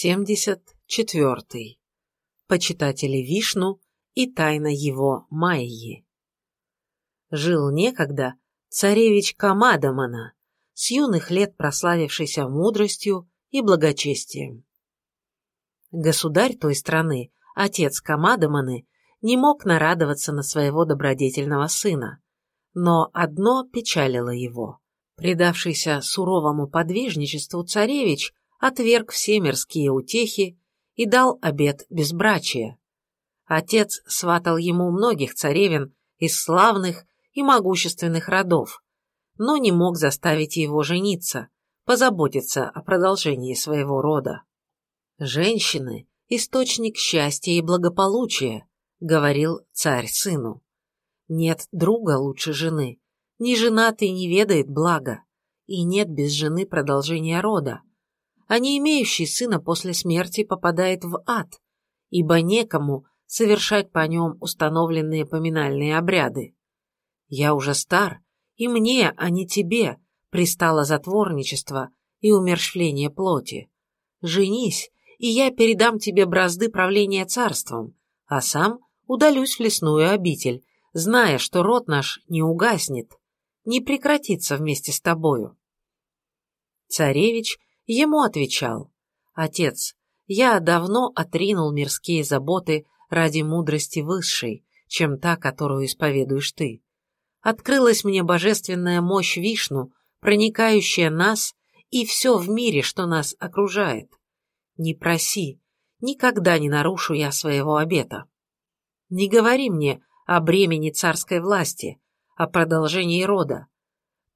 74. Почитатели Вишну и тайна его Майи. Жил некогда царевич Камадамана, с юных лет прославившийся мудростью и благочестием. Государь той страны, отец Камадаманы, не мог нарадоваться на своего добродетельного сына, но одно печалило его. Предавшийся суровому подвижничеству царевич отверг все мирские утехи и дал обет безбрачия. Отец сватал ему многих царевин из славных и могущественных родов, но не мог заставить его жениться, позаботиться о продолжении своего рода. «Женщины – источник счастья и благополучия», – говорил царь сыну. «Нет друга лучше жены, ни женатый не ведает блага, и нет без жены продолжения рода а не имеющий сына после смерти попадает в ад, ибо некому совершать по нем установленные поминальные обряды. Я уже стар, и мне, а не тебе, пристало затворничество и умерщвление плоти. Женись, и я передам тебе бразды правления царством, а сам удалюсь в лесную обитель, зная, что род наш не угаснет, не прекратится вместе с тобою. Царевич Ему отвечал, «Отец, я давно отринул мирские заботы ради мудрости высшей, чем та, которую исповедуешь ты. Открылась мне божественная мощь Вишну, проникающая нас и все в мире, что нас окружает. Не проси, никогда не нарушу я своего обета. Не говори мне о бремени царской власти, о продолжении рода.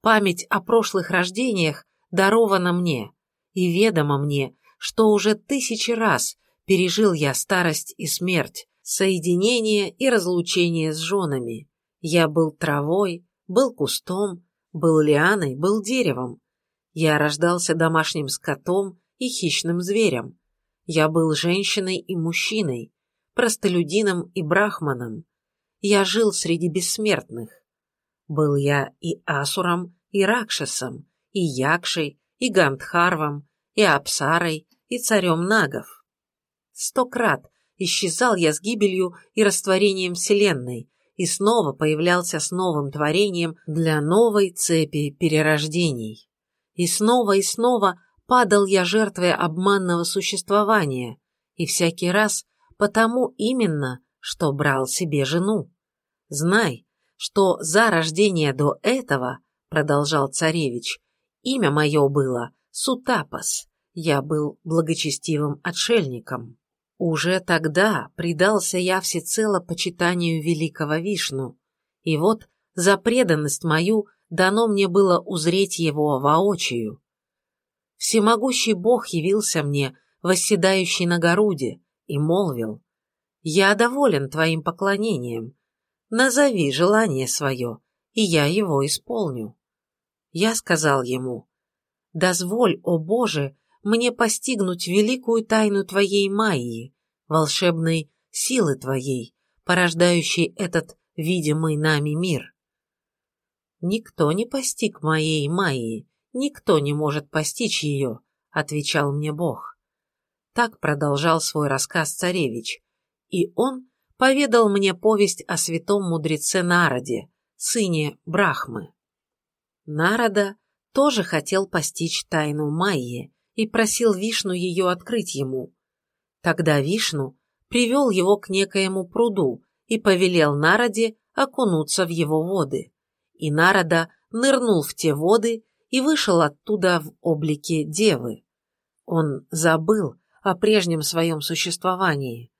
Память о прошлых рождениях дарована мне, и ведомо мне, что уже тысячи раз пережил я старость и смерть, соединение и разлучение с женами. Я был травой, был кустом, был лианой, был деревом. Я рождался домашним скотом и хищным зверем. Я был женщиной и мужчиной, простолюдином и брахманом. Я жил среди бессмертных. Был я и асуром, и ракшасом, и якшей, и Гандхарвом, и Апсарой, и царем нагов. Сто крат исчезал я с гибелью и растворением Вселенной, и снова появлялся с новым творением для новой цепи перерождений. И снова и снова падал я жертвой обманного существования, и всякий раз потому именно, что брал себе жену. Знай, что за рождение до этого, продолжал царевич, Имя мое было Сутапас. Я был благочестивым отшельником. Уже тогда предался я всецело почитанию великого Вишну. И вот за преданность мою дано мне было узреть его воочию. Всемогущий Бог явился мне, восседающий на горуде, и молвил, «Я доволен твоим поклонением. Назови желание свое, и я его исполню». Я сказал ему, «Дозволь, о Боже, мне постигнуть великую тайну Твоей Майи, волшебной силы Твоей, порождающей этот видимый нами мир». «Никто не постиг моей Майи, никто не может постичь ее», — отвечал мне Бог. Так продолжал свой рассказ царевич, и он поведал мне повесть о святом мудреце Народе, сыне Брахмы. Нарада тоже хотел постичь тайну Майи и просил Вишну ее открыть ему. Тогда Вишну привел его к некоему пруду и повелел Нараде окунуться в его воды. И Нарада нырнул в те воды и вышел оттуда в облике девы. Он забыл о прежнем своем существовании.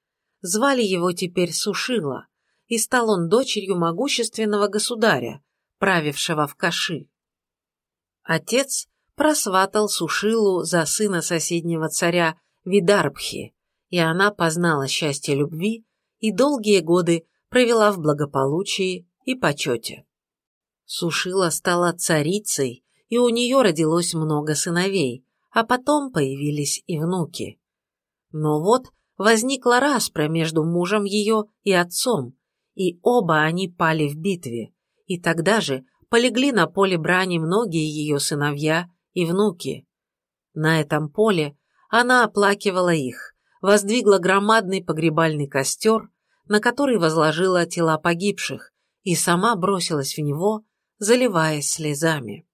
Звали его теперь Сушила, и стал он дочерью могущественного государя, правившего в Каши. Отец просватал Сушилу за сына соседнего царя Видарбхи, и она познала счастье любви и долгие годы провела в благополучии и почете. Сушила стала царицей, и у нее родилось много сыновей, а потом появились и внуки. Но вот возникла распря между мужем ее и отцом, и оба они пали в битве, и тогда же полегли на поле брани многие ее сыновья и внуки. На этом поле Она оплакивала их, воздвигла громадный погребальный костер, на который возложила тела погибших, и сама бросилась в него, заливаясь слезами.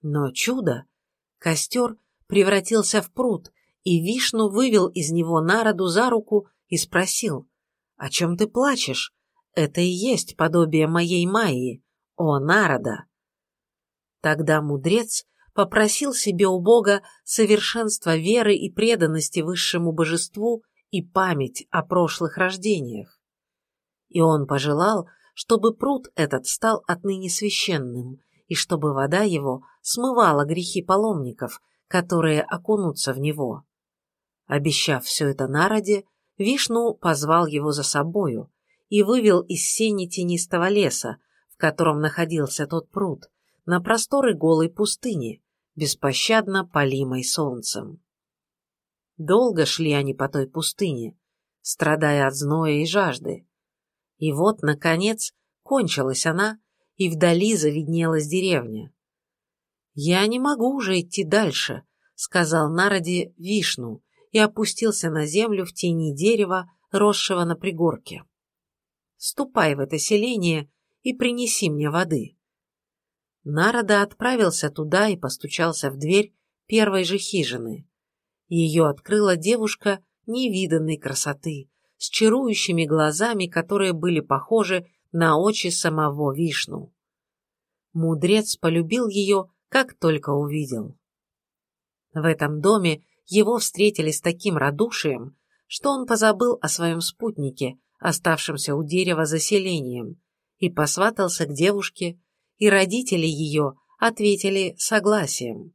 Но чудо! Костер превратился в пруд, и Вишну вывел из него народу за руку и спросил, «О чем ты плачешь? Это и есть подобие моей Майи, о народа!» Тогда мудрец попросил себе у Бога совершенства веры и преданности высшему божеству и память о прошлых рождениях. И он пожелал, чтобы пруд этот стал отныне священным, и чтобы вода его смывала грехи паломников, которые окунутся в него. Обещав все это народе, Вишну позвал его за собою и вывел из сени тенистого леса, котором находился тот пруд, на просторы голой пустыни, беспощадно полимой солнцем. Долго шли они по той пустыне, страдая от зноя и жажды. И вот, наконец, кончилась она, и вдали завиднелась деревня. «Я не могу уже идти дальше», — сказал Народи Вишну и опустился на землю в тени дерева, росшего на пригорке. «Ступай в это селение и принеси мне воды». Народа отправился туда и постучался в дверь первой же хижины. Ее открыла девушка невиданной красоты, с чарующими глазами, которые были похожи на очи самого Вишну. Мудрец полюбил ее, как только увидел. В этом доме его встретили с таким радушием, что он позабыл о своем спутнике, оставшемся у дерева заселением, и посватался к девушке, и родители ее ответили согласием.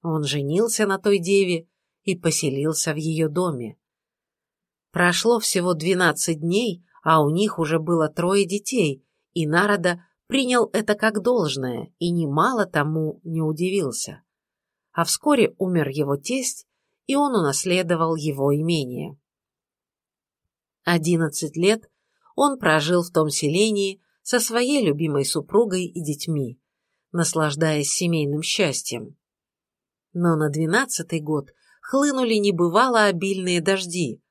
Он женился на той деве и поселился в ее доме. Прошло всего двенадцать дней, а у них уже было трое детей, и Народа принял это как должное и немало тому не удивился. А вскоре умер его тесть, и он унаследовал его имение. Одиннадцать лет он прожил в том селении со своей любимой супругой и детьми, наслаждаясь семейным счастьем. Но на двенадцатый год хлынули небывало обильные дожди.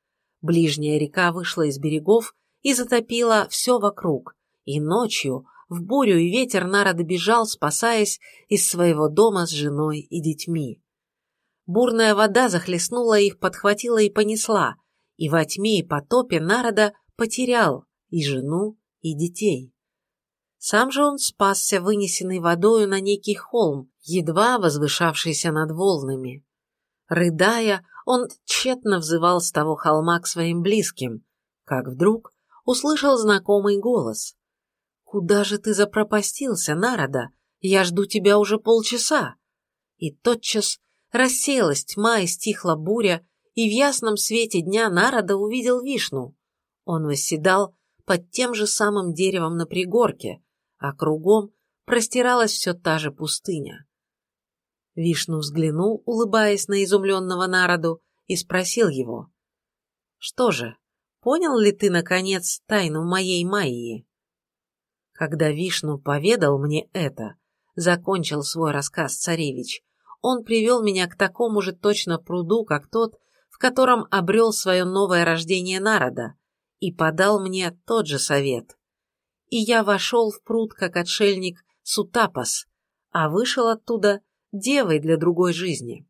Ближняя река вышла из берегов и затопила все вокруг, и ночью в бурю и ветер Нара добежал, спасаясь из своего дома с женой и детьми. Бурная вода захлестнула их, подхватила и понесла, и во тьме и потопе Народа потерял и жену, и детей. Сам же он спасся, вынесенный водою на некий холм, едва возвышавшийся над волнами. Рыдая, он тщетно взывал с того холма к своим близким, как вдруг услышал знакомый голос. «Куда же ты запропастился, Народа? Я жду тебя уже полчаса!» И тотчас рассеялась тьма и стихла буря, и в ясном свете дня Народа увидел Вишну. Он восседал под тем же самым деревом на пригорке, а кругом простиралась все та же пустыня. Вишну взглянул, улыбаясь на изумленного народу, и спросил его. «Что же, понял ли ты, наконец, тайну моей Майи?» Когда Вишну поведал мне это, закончил свой рассказ царевич, он привел меня к такому же точно пруду, как тот, в котором обрел свое новое рождение народа, и подал мне тот же совет и я вошел в пруд как отшельник Сутапас, а вышел оттуда девой для другой жизни.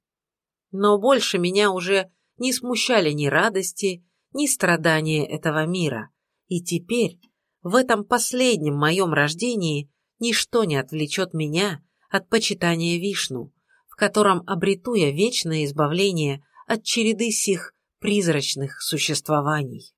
Но больше меня уже не смущали ни радости, ни страдания этого мира, и теперь, в этом последнем моем рождении, ничто не отвлечет меня от почитания Вишну, в котором обрету я вечное избавление от череды сих призрачных существований.